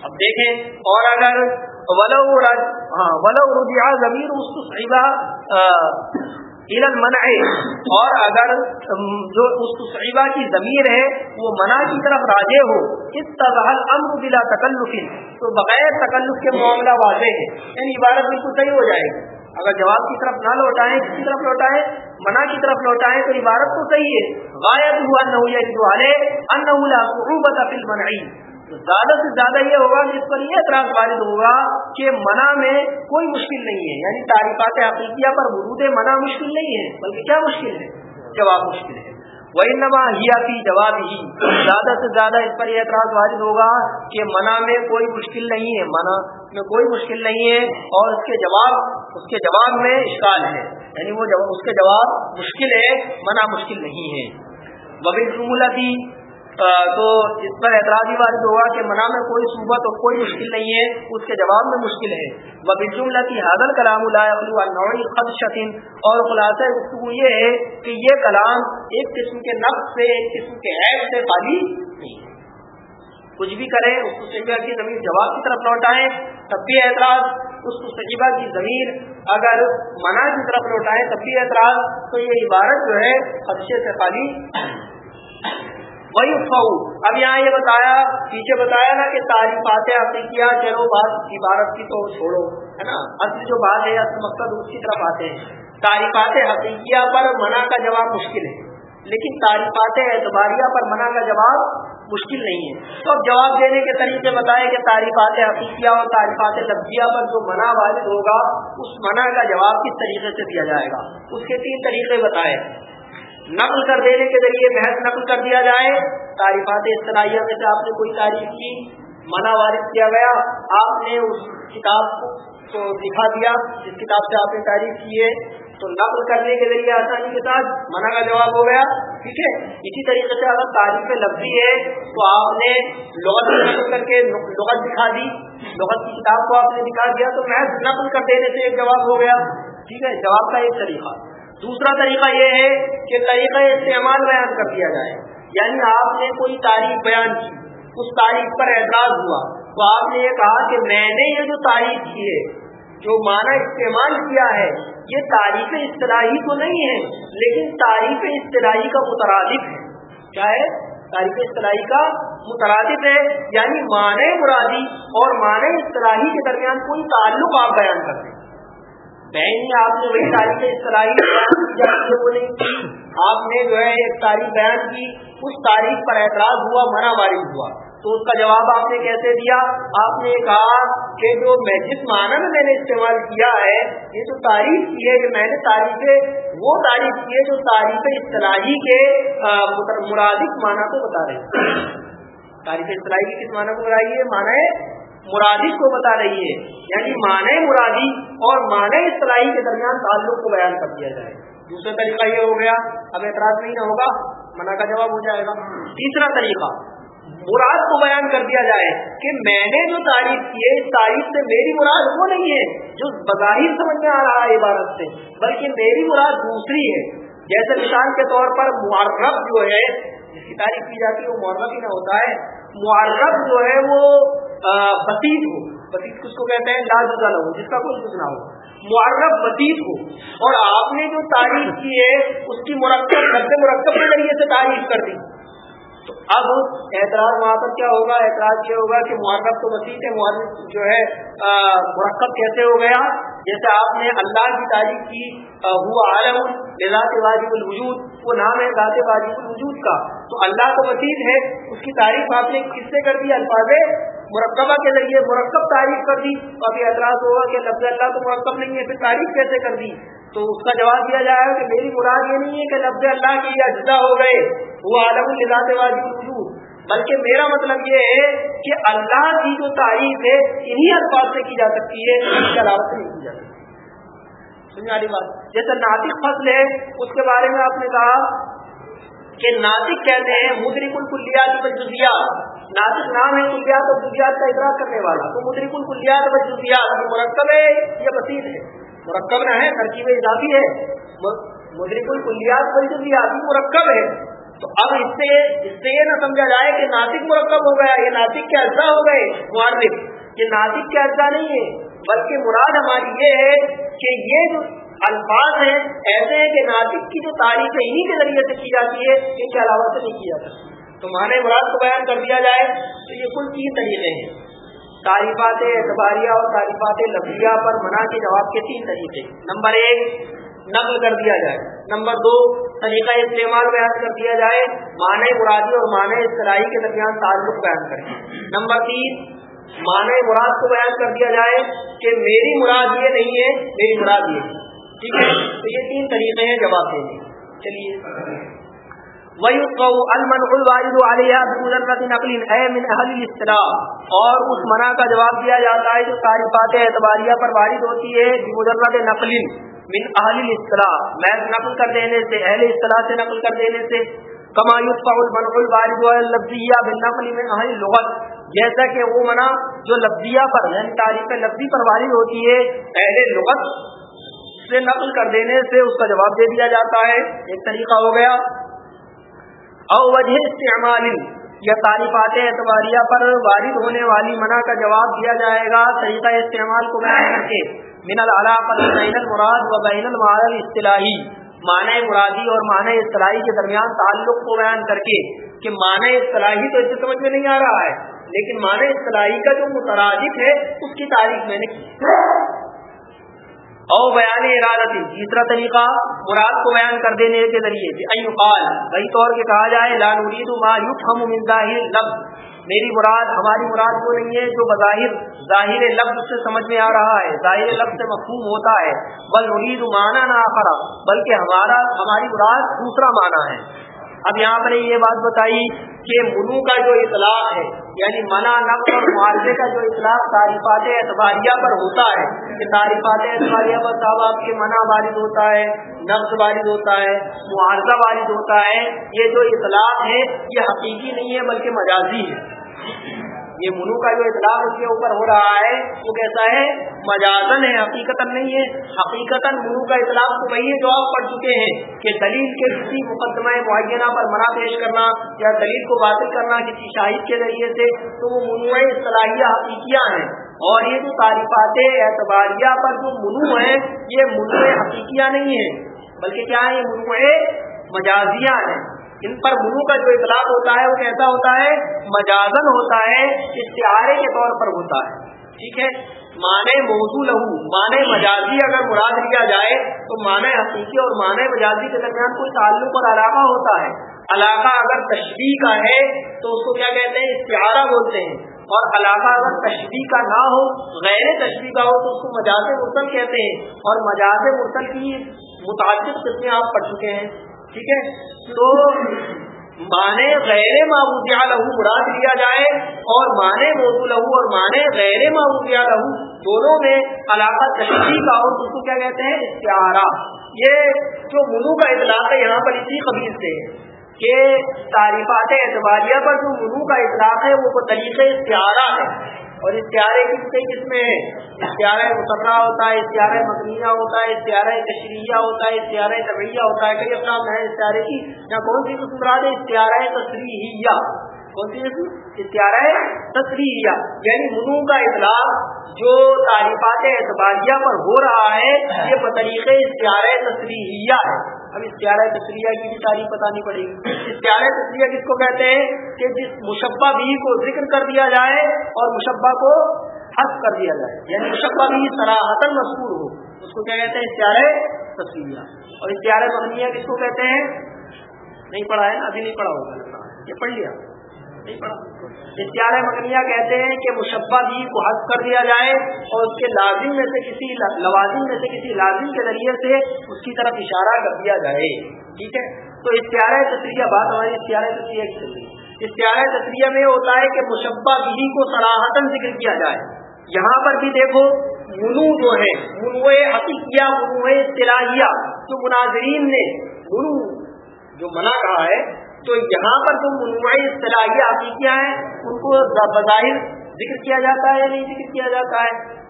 اب دیکھیں، اور اگر ولو ہاں ولو رجیہ ضمیر منع اور اگر جو اس کی ضمیر ہے، وہ منع کی طرف راجے ہو اس طرح امر بلا تکلف، تو بغیر تکلف کے معاملہ واضح ہے۔ یعنی عبارت بالکل صحیح ہو جائے گی۔ اگر جواب کی طرف نہ لوٹائیں، کس کی طرف لوٹائیں؟ منع کی طرف لوٹائیں تو عبارت تو صحیح ہے۔ غائب ہوا منعی زیادہ سے زیادہ یہ ہوگا کہ اس پر یہ اعتراض وارد ہوگا کہ منع میں کوئی مشکل نہیں ہے۔ یعنی تعریفات حقیقیہ پر ورود منع مشکل نہیں ہے، بلکہ کیا مشکل ہے؟ جواب مشکل ہے۔ وہی نما ہیا کی جواب ہی زیادہ سے زیادہ اس پر یہ اعتراض واضح ہوگا کہ منع میں کوئی مشکل نہیں ہے۔ منع میں کوئی مشکل نہیں ہے اور اس کے جواب، اس کے جواب میں اشکال ہے۔ یعنی وہ اس کے جواب مشکل ہے، منع مشکل نہیں ہے۔ وبل جملتی تو اس پر اعتراضی وارد ہوگا کہ منع میں کوئی صوبت اور کوئی مشکل نہیں ہے، اس کے جواب میں مشکل ہے۔ وبی کی حاضر کلام نوعی خط شطین اور خلاصہ گفتگو یہ ہے کہ یہ کلام ایک قسم کے نقص سے، ایک قسم کے عیب سے خالی نہیں۔ کچھ بھی کریں، اس کو کی زمین جواب کی طرف لوٹائیں، تب بھی اعتراض۔ اس کو کی زمین اگر منع کی طرف لوٹائیں، تب بھی اعتراض۔ تو یہ عبارت جو ہے خدشے سے خالی وہی اب یہاں یہ بتایا، پیچھے بتایا نا کہ تعریفات اپنے کیا، چلو بات عبارت کی تو چھوڑو، ہے نا؟ اصل جو بات ہے، اصل مقصد اس کی طرف آتے ہیں۔ تعریفات حقیقیہ پر منع کا جواب مشکل ہے۔ لیکن تعریفات اعتباریہ پر منع کا جواب مشکل نہیں ہے۔ تو اب جواب دینے کے طریقے بتائے کہ تعریفات حقیقیہ اور تعریفات لفظیہ پر جو منع واضح ہوگا، اس منع کا جواب کس طریقے سے دیا جائے گا؟ اس کے تین طریقے بتائے نقل کر دینے کے ذریعے محض نقل کر دیا جائے۔ تعریفات اصطلاحیہ میں سے آپ نے کوئی تعریف کی؟ منع وارد کیا گیا۔ آپ نے اس کتاب کو دکھا دیا، جس کتاب سے آپ نے تعریف کی ہے۔ تو نقل کرنے کے ذریعے آسانی کے ساتھ منع کا جواب ہو گیا۔ ٹھیک ہے؟ اسی طریقے سے اگر تعریف لفظی ہے، تو آپ نے لغت نقل کر کے لغت دکھا دی۔ لغت کی کتاب کو آپ نے دکھا دیا، تو محض نقل کر دینے سے ایک جواب ہو گیا۔ ٹھیک ہے؟ جواب کا ایک طریقہ۔ دوسرا طریقہ یہ ہے کہ طریقہ استعمال بیان کر دیا جائے۔ یعنی آپ نے کوئی تاریخ بیان کی، اس تاریخ پر اعتراض ہوا۔ تو آپ نے یہ کہا کہ میں نے یہ جو تاریخ کی ہے، جو معنی استعمال کیا ہے، یہ تاریخ اصطلاحی تو نہیں ہے، لیکن تاریخ اصطلاحی کا مترادف ہے۔ کیا ہے؟ تاریخ اصطلاحی کا مترادف ہے یعنی معنی مرادی اور معنی اصطلاحی کے درمیان کوئی تعلق آپ بیان کرتے ہیں بہن آپ نے وہی تاریخ اصطلاحی وہ کی آپ نے جو ہے ایک تاریخ بیان کی، اس تاریخ پر اعتراض ہوا، منع وارد ہوا۔ تو اس کا جواب آپ نے کیسے دیا؟ آپ نے کہا کہ جو جس معنی میں میں نے استعمال کیا ہے، یہ جو تعریف کی ہے کہ میں نے تاریخ، وہ تعریف کی ہے جو تاریخ اصطلاحی کے مرادف معنی کو بتا رہے تاریخ اصطلاحی کی کس معنی کو بتائیے معنی مرادی کو بتا رہی ہے۔ یعنی معنی مرادی اور معنی اصطلاحی کے درمیان تعلق کو بیان کر دیا جائے۔ دوسرا طریقہ یہ ہو گیا، اب اعتراض نہیں نہ ہوگا، منع کا جواب ہو جائے گا۔ تیسرا طریقہ، مراد کو بیان کر دیا جائے کہ میں نے جو تعریف کی ہے اس تعریف سے میری مراد وہ نہیں ہے جو بظاہر سمجھ میں آ رہا ہے عبارت سے، بلکہ میری مراد دوسری ہے۔ جیسے مثال کے طور پر معرف جو ہے، جس کی تعریف کی جاتی ہے، وہ معرف ہی نہ ہوتا ہے۔ معرف جو ہے وہ بسیط ہو۔ بسیط کس کو کہتے ہیں؟ لاز نہ ہو جس کا کوئی کچھ نہ ہو۔ معرب بسیط ہو۔ اور آپ نے جو تعریف کی ہے، اس کی مرکب مرکب کے ذریعے سے تعریف کر دی۔ تو اب اعتراض وہاں پر کیا ہوگا؟ اعتراض یہ ہوگا کہ معرف تو وسیع ہے معرف جو ہے مرکب کیسے ہو گیا؟ جیسے آپ نے اللہ کی تعریف کی ہوا عالم ذات واجب الوجود، وہ نام ہے ذات واجب الوجود کا۔ تو اللہ تو وسیع ہے، اس کی تعریف آپ نے کس سے کر دی؟ الفاظ مرکبہ کے ذریعے مرکب تعریف کر دی۔ تو ابھی اعتراض ہوگا کہ لفظ اللہ تو مرکب نہیں ہے، پھر تعریف کیسے کر دی؟ تو اس کا جواب دیا جائے گا کہ میری مراد یہ نہیں ہے کہ لفظ اللہ کے لیے اجزا ہو گئے۔ وہ عالم الزاد وجود بلکہ میرا مطلب یہ ہے کہ اللہ کی جو تعریف ہے، انہی الفاظ سے کی جا سکتی ہے اس کے علاوہ سے نہیں کی جا سکتی۔ سننے والی بات جیسے ناطق فصل ہے، اس کے بارے میں آپ نے کہا کہ ناطق کہتے ہیں، مدرک الکلیات جزیات۔ ناطق نام ہے کلیات اور جزیات کا ادراک کرنے والا۔ تو مدرک الکلیات و جزیات یعنی مرکب ہے یا بسیط ہے؟ مرکب نہ ہے، ترکیب اضافی ہے۔ مدرک الکلیات بل جزیات مرکب ہے۔ تو اب اس سے اس سے یہ نہ سمجھا جائے کہ ناطق مرکب ہو گیا، یہ ناطق کے اجزا ہو گئے معرف یہ ناطق کے اجزا نہیں ہے. بلکہ مراد ہماری یہ ہے کہ یہ جو الفاظ ہیں، ایسے ہیں کہ ناطق کی جو تاریخ ہے انہیں کے ذریعے سے کی جاتی ہے، ان کے علاوہ سے نہیں کی جاتی تو معنی مراد کو بیان کر دیا جائے تو یہ کل تین طریقے ہیں. تعریفات اعتباریہ اور تعریفات لفظیہ پر منع کے جواب کے تین طریقے. نمبر ایک نقل کر دیا جائے۔ نمبر دو، طریقہ استعمال بیان کر دیا جائے، معنی مرادی اور معنی اصطلاحی کے درمیان تعلق بیان کریں۔ نمبر تین، معنی مراد کو بیان کر دیا جائے کہ میری مراد یہ نہیں ہے، میری مراد یہ ٹھیک ہے؟ تو یہ تین طریقے ہیں جواب دینے چلیے۔ اور اس منع کا جواب دیا جاتا ہے جو تعریفات اعتباریہ پر وارد ہوتی ہے مجرد نقل۔ من اہل اصطلاح محض نقل کر دینے سے، اہل اصطلاح سے نقل کر دینے سے، کما یوسف المنع الوارد لفظیہ بالنقل میں اہل لغت جیسا کہ وہ منع جو لفظیہ پر یعنی تاریخ لفظی پر وارد ہوتی ہے، اہل لغت سے نقل کر دینے سے اس کا جواب دے دیا جاتا ہے. ایک طریقہ ہو گیا. او وجہ استعمال یا تعریفات اعتباریہ پر وارد ہونے والی منع کا جواب دیا جائے گا. طریقہ استعمال کو بیان کر کے من العلاقہ بین المراد و بین المعال اصطلاحی معنی مرادی اور معنی اصطلاحی کے درمیان تعلق کو بیان کر کے کہ معنی اصطلاحی تو اس سے سمجھ میں نہیں آ رہا ہے، لیکن معنی اصطلاحی کا جو مترادف ہے، اس کی تعریف میں نے کی۔ او بیان ارادتی، تیسرا طریقہ مراد کو بیان کر دینے کے ذریعے قال، بھائی طور کے کہا جائے، لا نريد ما يفهم من ظاہر لفظ میری مراد، ہماری مراد وہ نہیں ہے جو بظاہر، ظاہر لفظ سے سمجھ میں آ رہا ہے، ظاہر لفظ سے مفہوم ہوتا ہے۔ بل نريد معنی نہ آخرا بلکہ ہمارا، ہماری مراد دوسرا معنی ہے۔ اب یہاں پر یہ بات بتائی کہ منو کا جو اطلاق ہے یعنی منع نفس اور معاوضے کا جو اطلاق تعریفات اعتباریہ پر ہوتا ہے، کہ تعریفات اعتباریہ پر صاحب آپ کے منع وارد ہوتا ہے نفس وارد ہوتا ہے معاوضہ وارد ہوتا ہے، یہ جو اطلاق ہے، یہ حقیقی نہیں ہے بلکہ مجازی ہے۔ یہ منو کا جو اطلاق اس کے اوپر ہو رہا ہے، وہ کیسا ہے؟ مجازن ہے حقیقت نہیں ہے۔ حقیقت منو کا اطلاق تو وہی ہے جو آپ پڑھ چکے ہیں کہ دلیل کے کسی مقدمہ معینہ پر منع پیش کرنا یا دلیل کو باطل کرنا کسی شاہد کے ذریعے سے تو وہ منوع اصطلاحیہ حقیقیاں ہیں۔ اور یہ جو تعریفات اعتباریہ پر جو منو ہے یہ منوع حقیقیاں نہیں ہے بلکہ کیا ہے یہ منوع مجازیاں ہیں۔ ان پر منو کا جو اطلاق ہوتا ہے وہ کیسا ہوتا ہے؟ مجازن ہوتا ہے، اشتہارے کے طور پر ہوتا ہے۔ ٹھیک ہے؟ معنی موضوع لہو، معنی مجازی اگر مراد لیا جائے تو معنی حقیقی اور معنی مجازی کے درمیان کوئی تعلق اور علاقہ ہوتا ہے۔ علاقہ اگر تشریح کا ہے تو اس کو کیا کہتے ہیں؟ اشتہارہ بولتے ہیں۔ اور علاقہ اگر تشریح کا نہ ہو، غیر تشریح کا ہو تو اس کو مجاز مرسل کہتے ہیں۔ اور مجاز مرسل کی متعدد قسمیں آپ پڑھ چکے ہیں۔ ٹھیک ہے؟ تو مانے غیر معبودیہ لہو مراد لیا جائے اور مانے موضوع لہو اور مانے غیر معبودیہ لہو دونوں میں علاقہ تشریح کا اور اس کو کیا کہتے ہیں؟ اشتہارا یہ جو منو کا اطلاق ہے یہاں پر اسی قبیل سے کہ تعریفات اعتباریہ پر جو منو کا اطلاق ہے وہ طریقے اشتہارا ہے۔ اور اشتہارے کس سے کس میں ہے اشتہارہ مسرہ ہوتا ہے اشتہارہ مکنیہ ہوتا ہے اشتہارہ تشریح ہوتا ہے اشتہارہ طبیعہ ہوتا ہے، کئی افراد ہے اشتہارے کی، یا کون سی قسم مراد ہے اشتہارہ تصریحیہ کون سی اشتہارہ تصریحیہ یعنی منو کا اطلاع جو تعریفات اعتباریہ پر ہو رہا ہے، یہ بطریق اشتہارہ تصریحیہ ہے۔ اب اشتہارہ تصریحہ کی بھی تعریف بتانی پڑے گی۔ اشتہارہ تصریحہ کس کو کہتے ہیں؟ کہ جس مشبہ بھی کو ذکر کر دیا جائے اور مشبہ کو حق کر دیا جائے۔ یعنی مشبہ بھی سراہتن مشہور ہو۔ اس کو کیا کہتے ہیں؟ اشتہار تصریحہ اور اشتہار مدنیہ کس کو کہتے ہیں؟ نہیں پڑھا ہے ابھی نہیں پڑھا ہوگا۔ یہ پڑھ لیا۔ اشتہار مکنیہ کہتے ہیں کہ مشبہ بھی کو حد کر دیا جائے اور اس کے لازم میں سے کسی لوازم میں سے کسی لازم کے ذریعے سے اس کی طرف اشارہ کر دیا جائے۔ ٹھیک ہے؟ تو اشتہار تصریہ بات ہماری اشتہار تصریہ کی چل رہی تصریہ میں ہوتا ہے کہ مشبہ بھی کو سراہتن ذکر کیا جائے۔ یہاں پر بھی دیکھو منو جو ہے منو حقیقیہ منو اصطلاحیہ، جو مناظرین نے منو جو منع کہا ہے تو یہاں پر جو منوعی اصطلاحیہ حقیقیاں ہیں ان کو بظاہر ذکر کیا جاتا ہے یا نہیں ذکر کیا جاتا ہے؟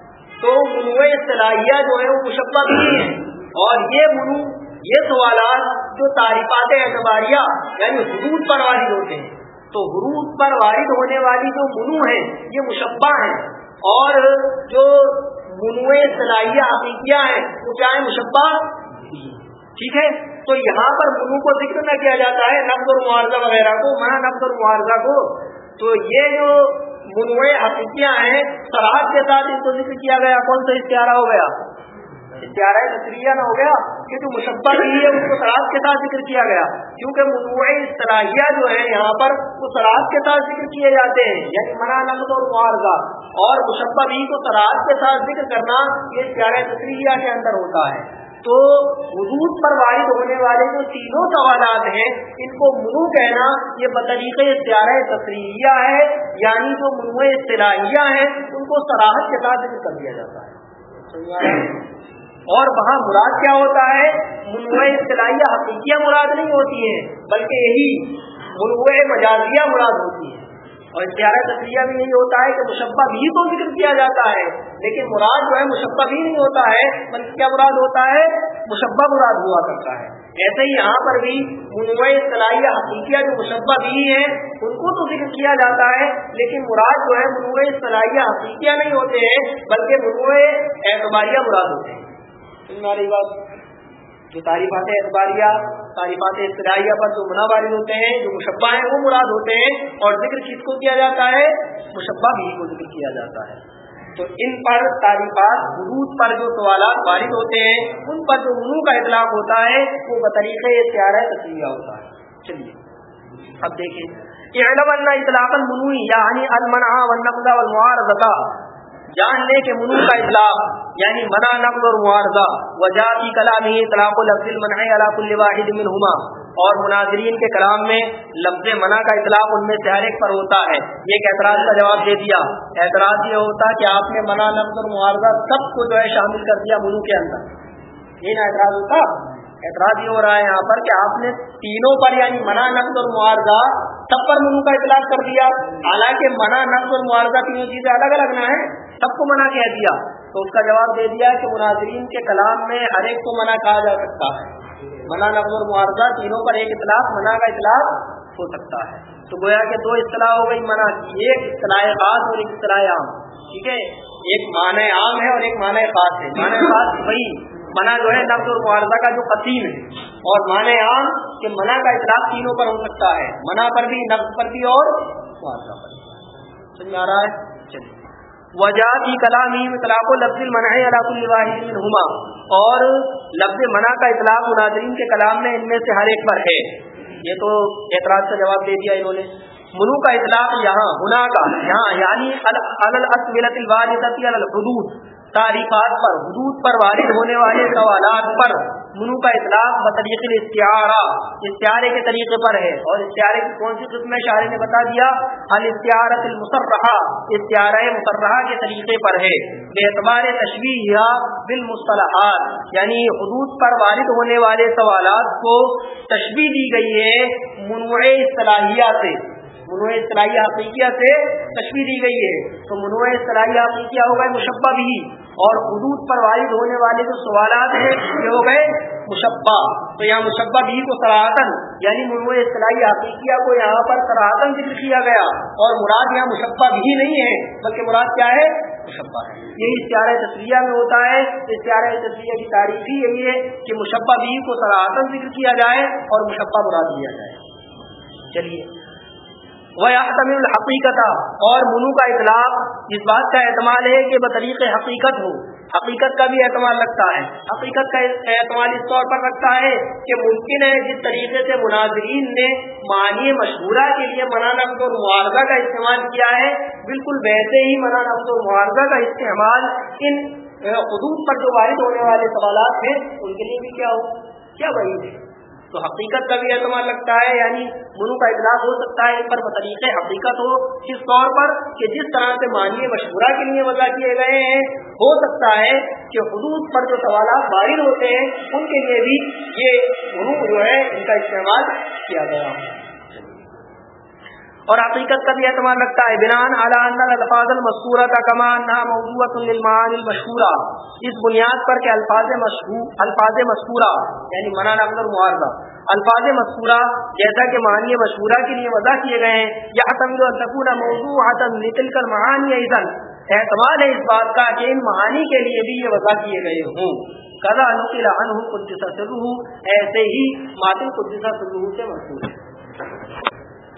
تو منوع اصطلاحیہ جو ہے وہ مشبہ بھی ہیں۔ اور یہ منو، یہ سوالات جو تعریفات اعتباریہ یعنی حدود پر وارد ہوتے ہیں۔ تو حروف پر وارد ہونے والی جو منو ہیں، یہ مشبہ ہیں۔ اور جو منوع صلاحیہ حقیقیاں ہیں وہ کیا ہے مشبہ جی۔ ٹھیک ہے؟ تو یہاں پر منو کو ذکر نہ کیا جاتا ہے نفز اور معارضہ وغیرہ کو مانا نفز اور معارضہ کو۔ تو یہ جو منوع حقیقیاں ہیں سراہد کے ساتھ ان کو ذکر کیا گیا، کون سا اشتہارہ ہو گیا؟ اشتہارہ نصریہ نہ ہو گیا کہ جو مشبہ ہے، اس کو سراہد کے ساتھ ذکر کیا گیا۔ کیونکہ منوع صلاحیہ جو ہے یہاں پر، وہ سراہد کے ساتھ ذکر کیے جاتے ہیں یعنی منع نقد اور معارضہ۔ اور مشبہ بھی کو سراہد کے ساتھ ذکر کرنا، یہ اشتہارہ نصریہ کے اندر ہوتا ہے۔ تو حدود پر وارد ہونے والے جو تینوں سوالات ہیں، ان کو منو کہنا یہ بطریق اختیار تفریحیہ ہے یعنی جو منو اصطلاحیہ ہیں، ان کو سراہد کے ساتھ ذکر کر دیا جاتا ہے۔ اور وہاں مراد کیا ہوتا ہے؟ منوع اصطلاحیہ حقیقیہ مراد نہیں ہوتی ہے، بلکہ یہی منوع مجازیہ مراد ہوتی ہے۔ اور اشتہار تصویہ بھی نہیں ہوتا ہے کہ مشبہ بھی تو ذکر کیا جاتا ہے، لیکن مراد جو ہے مشبہ بھی نہیں ہوتا ہے۔ بلکہ کیا مراد ہوتا ہے؟ مشبہ مراد ہوا کرتا ہے۔ ایسے ہی یہاں پر بھی منوع صلاحیہ حقیقیہ جو مشبہ بھی ہیں، ان کو تو ذکر کیا جاتا ہے، لیکن مراد جو ہے منوع صلاحیہ حقیقیہ نہیں ہوتے ہیں، بلکہ منوع اعتباریہ مراد ہوتے ہیں۔ ہماری بات جو تعریفات اعتباریہ، تعریفات اصطلاحیہ پر جو مناوارد ہوتے ہیں، جو مشبہ ہیں، وہ مراد ہوتے ہیں اور ذکر کس کو کیا جاتا ہے؟ مشبہ بھی کو ذکر کیا جاتا ہے۔ تو ان پر تعریفات حدود پر جو سوالات وارد ہوتے ہیں، ان پر جو منو کا اطلاق ہوتا ہے، وہ بطریق اختیار تصویہ ہوتا ہے۔ چلیے، اب دیکھیں۔ اطلاق المنوی یعنی المنع والنقض والمعارضہ جان لے کہ منو کا اطلاق یعنی منع نقل اور معارضہ وجہ کی کلام ہی اطلاق لفظ المنع علاق الواحد منہما۔ اور مناظرین کے کلام میں لفظ منع کا اطلاق ان میں سے ہر ایک پر ہوتا ہے۔ یہ ایک اعتراض کا جواب دے دیا۔ اعتراض یہ ہوتا کہ آپ نے منع نقل اور معارضہ سب کو جو ہے شامل کر دیا منو کے اندر۔ یہ نہ اعتراض ہوتا۔ اعتراض یہ ہو رہا ہے یہاں پر کہ آپ نے تینوں پر یعنی منع نقد اور معارضہ سب پر منو کا اطلاق کر دیا۔ حالانکہ منع نقد اور معارضہ تینوں چیزیں الگ الگ نہ ہیں، سب کو منع کہہ دیا۔ تو اس کا جواب دے دیا کہ مناظرین کے کلام میں ہر ایک کو منع کہا جا سکتا ہے۔ منع نقد اور معارضہ تینوں پر ایک اطلاق، منع کا اطلاق ہو سکتا ہے۔ تو گویا کہ دو اصطلاح ہو گئی، منع کی ایک اصطلاح خاص اور ایک اصطلاح عام۔ ٹھیک ہے؟ ایک معنی عام ہے اور ایک معنی خاص ہے۔ معنی خاص وہی، منع جو ہے نقد اور معارضہ کا جو قسیم ہے۔ اور معنی عام کہ منع کا اطلاق تینوں پر ہو سکتا ہے۔ منع پر بھی نقد پر بھی اور معارضہ پر بھی۔ سمجھ آ رہا ہے؟ چلیے۔ وجہ کی کلام اطلاق و لفظ المنع علاق اور لفظ منع کا اطلاق مناظرین کے کلام میں ان میں سے ہر ایک پر ہے۔ یہ تو اعتراض کا جواب دے دیا انہوں نے۔ منو کا اطلاق یہاں ہنا کا۔ یہاں یعنی الحدود۔ تعریفات پر، حدود پر وارد ہونے والے سوالات پر۔ منو کا اطلاق بطریق اشتہارہ اشتہارے کے طریقے پر ہے۔ اور اشتہارے کی کون سی قسم شاعر نے بتا دیا الاشتہارت المسرحہ اشتہارہ مسرحہ کے طریقے پر ہے۔ بے اعتبار تشویح یا بالمصطلحات یعنی حدود پر وارد ہونے والے سوالات کو تشویح دی گئی ہے منوع صلاحیہ سے۔ منوع اصطلاحی حقیقیہ سے تشویح دی گئی ہے۔ تو منوع اصطلاحی حقیقیہ ہو گئے مشبہ بھی۔ اور حدود پر وارد ہونے والے جو سوالات ہیں، یہ ہو گئے مشبہ۔ تو یہاں مشبہ بھی کو سراہتن یعنی منوع اصطلاحی حقیقیہ کو یہاں پر سراہتن ذکر کیا گیا۔ اور مراد یہاں مشبہ بھی نہیں ہے، بلکہ مراد کیا ہے؟ مشبہ۔ یہی اشتہار تصویہ میں ہوتا ہے۔ اشتہار تصویہ کی تاریخ ہی یہی ہے کہ مشبہ بھی کو سراہتن ذکر کیا جائے اور مشبہ مراد دیا جائے۔ چلیے۔ وہ الحقیقت اور منو کا اطلاق اس بات کا اعتماد ہے کہ بطریق حقیقت ہو۔ حقیقت کا بھی اعتماد رکھتا ہے۔ حقیقت کا اعتماد اس طور پر رکھتا ہے کہ ممکن ہے جس طریقے سے مناظرین نے معنی مشہورہ کے لیے منع نقد اور معارضہ کا استعمال کیا ہے، بالکل ویسے ہی منع نقد اور معارضہ کا استعمال ان حدود پر جو وارد ہونے والے سوالات ہیں، ان کے لیے بھی کیا ہو؟ کیا وہی ہے؟ تو حقیقت کا بھی اعتماد لگتا ہے یعنی منو کا اطلاق ہو سکتا ہے ان پر بطریق حقیقت ہو کس طور پر کہ جس طرح سے معنی مشورہ کے لیے وضع کیے گئے ہیں، ہو سکتا ہے کہ حدود پر جو سوالات باہر ہوتے ہیں، ان کے لیے بھی یہ منو جو ہے، ان کا استعمال کیا گیا اور حقیقت کا بھی اعتماد رکھتا ہے۔ بنان الفاظ المسکورہ کا کمان نہ موضوعت المشہورہ۔ اس بنیاد پر کہ الفاظ مشہور الفاظ مشہورہ یعنی منع نقل معارضہ۔ الفاظ مذکورہ جیسا کہ معنی مشہورہ کے لیے وضع کیے گئے ہیں یا حتم السکون موضوع حتم نکل کر معانی ایزن اعتماد ہے اس بات کا کہ ان معانی کے لیے بھی یہ وضع کیے گئے ہوں۔ کدا نقل عنہ قدس سلوح ایسے ہی ماتم قدس سلوح سے مشہور ہے۔